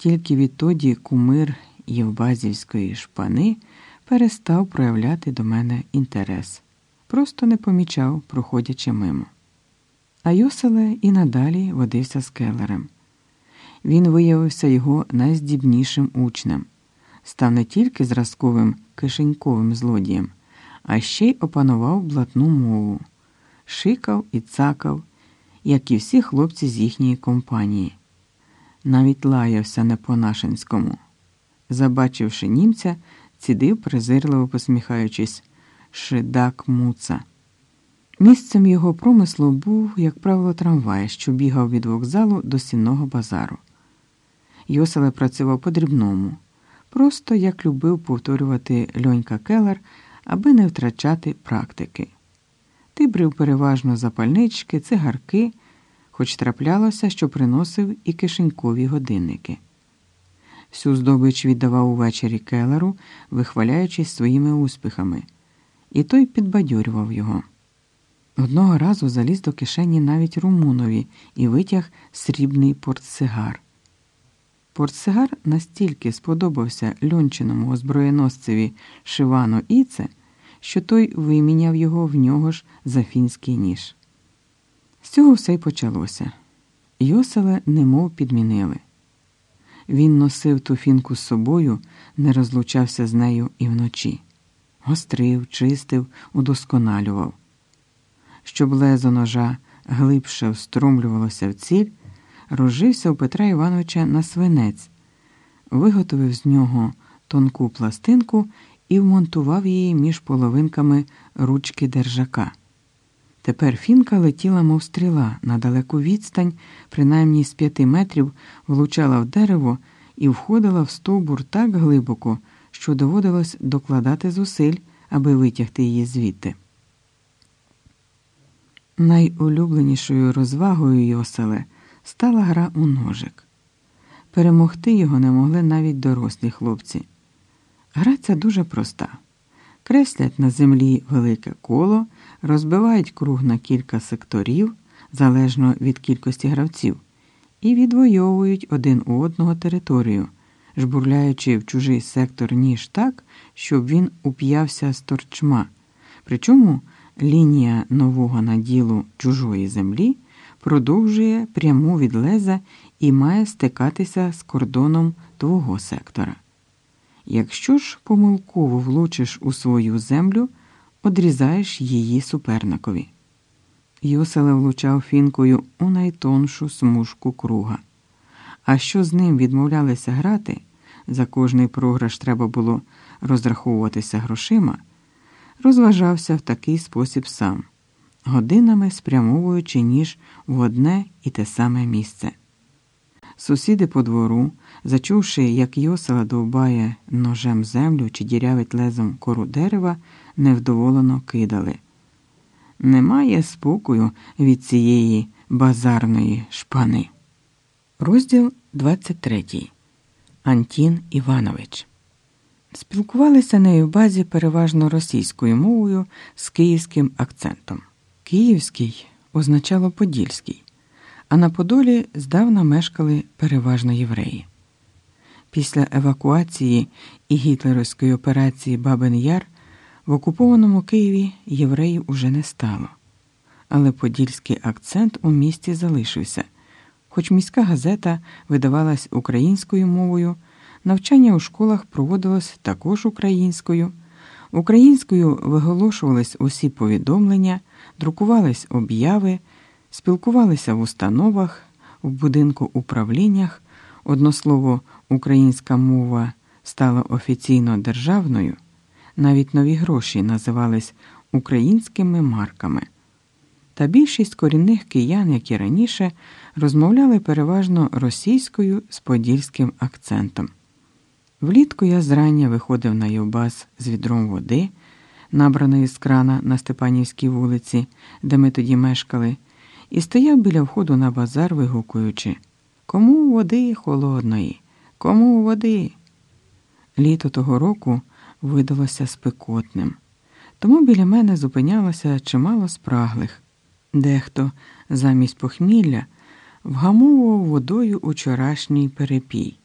Тільки відтоді кумир Євбазівської шпани перестав проявляти до мене інтерес, просто не помічав, проходячи мимо. А Йоселе і надалі водився з келерем. Він виявився його найздібнішим учнем, став не тільки зразковим кишеньковим злодієм, а ще й опанував блатну мову, шикав і цакав, як і всі хлопці з їхньої компанії. Навіть лаявся не по-нашенському. Забачивши німця, цідив, презирливо посміхаючись, шидак муца. Місцем його промислу був, як правило, трамвай, що бігав від вокзалу до сінного базару. Йоселе працював по-дрібному, просто як любив повторювати льонька келер, аби не втрачати практики. Ти брив переважно запальнички, цигарки, хоч траплялося, що приносив і кишенькові годинники. Всю здобич віддавав увечері келеру, вихваляючись своїми успіхами, і той підбадьорював його. Одного разу заліз до кишені навіть Румунові і витяг срібний портсигар. Портсигар настільки сподобався льончиному озброєносцеві Шивану Іце, що той виміняв його в нього ж за фінський ніж. З цього все й почалося. Йоселе немов підмінили. Він носив ту фінку з собою, не розлучався з нею і вночі. Гострив, чистив, удосконалював. Щоб лезо ножа глибше встромлювалося в ціль, розжився у Петра Івановича на свинець, виготовив з нього тонку пластинку і вмонтував її між половинками ручки держака. Тепер фінка летіла, мов стріла, на далеку відстань, принаймні з п'яти метрів, влучала в дерево і входила в стовбур так глибоко, що доводилось докладати зусиль, аби витягти її звідти. Найулюбленішою розвагою Йоселе стала гра у ножик. Перемогти його не могли навіть дорослі хлопці. Гра ця дуже проста. Креслять на землі велике коло, розбивають круг на кілька секторів, залежно від кількості гравців, і відвоюють один у одного територію, жбурляючи в чужий сектор ніж так, щоб він уп'явся з торчма. Причому лінія нового наділу чужої землі продовжує пряму від леза і має стикатися з кордоном твого сектора. Якщо ж помилково влучиш у свою землю, одрізаєш її суперникові. Йоселе влучав фінкою у найтоншу смужку круга. А що з ним відмовлялися грати, за кожний програш треба було розраховуватися грошима, розважався в такий спосіб сам, годинами спрямовуючи ніж в одне і те саме місце. Сусіди по двору, зачувши, як Йосела довбає ножем землю чи дірявить лезом кору дерева, невдоволено кидали. Немає спокою від цієї базарної шпани. Розділ 23. Антін Іванович. Спілкувалися на базі переважно російською мовою з київським акцентом. Київський означало Подільський а на Подолі здавна мешкали переважно євреї. Після евакуації і гітлерівської операції Бабин Яр в окупованому Києві євреїв уже не стало, але подільський акцент у місті залишився. Хоч міська газета видавалась українською мовою, навчання у школах проводилось також українською, українською виголошувались усі повідомлення, друкувались об'яви спілкувалися в установах, в будинку управліннях, однослово українська мова стала офіційно державною, навіть нові гроші називались українськими марками. Та більшість корінних киян, як і раніше, розмовляли переважно російською з подільським акцентом. Влітку я зрання виходив на Євбас з відром води, набраної з крана на Степанівській вулиці, де ми тоді мешкали і стояв біля входу на базар, вигукуючи Кому води холодної, кому води. Літо того року видалося спекотним, тому біля мене зупинялося чимало спраглих. Дехто замість похмілля вгамовував водою учорашній перепій.